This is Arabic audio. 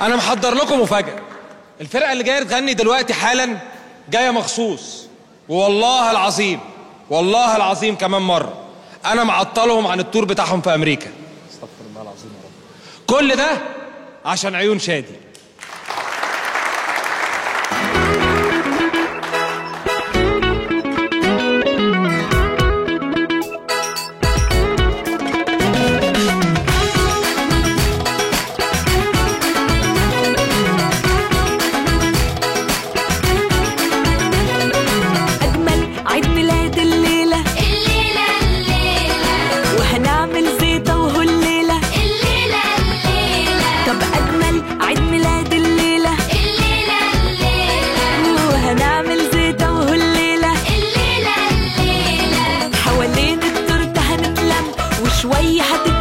أنا محضر لكم مفاجأة. الفرقة اللي جاية تغني دلوقتي حالا جاية مخصوص. والله العظيم والله العظيم كمان مرة. أنا معطلهم عن التور بتاعهم في أمريكا. استغفر الله العظيم يا رب. كل ده عشان عيون شادي. I hati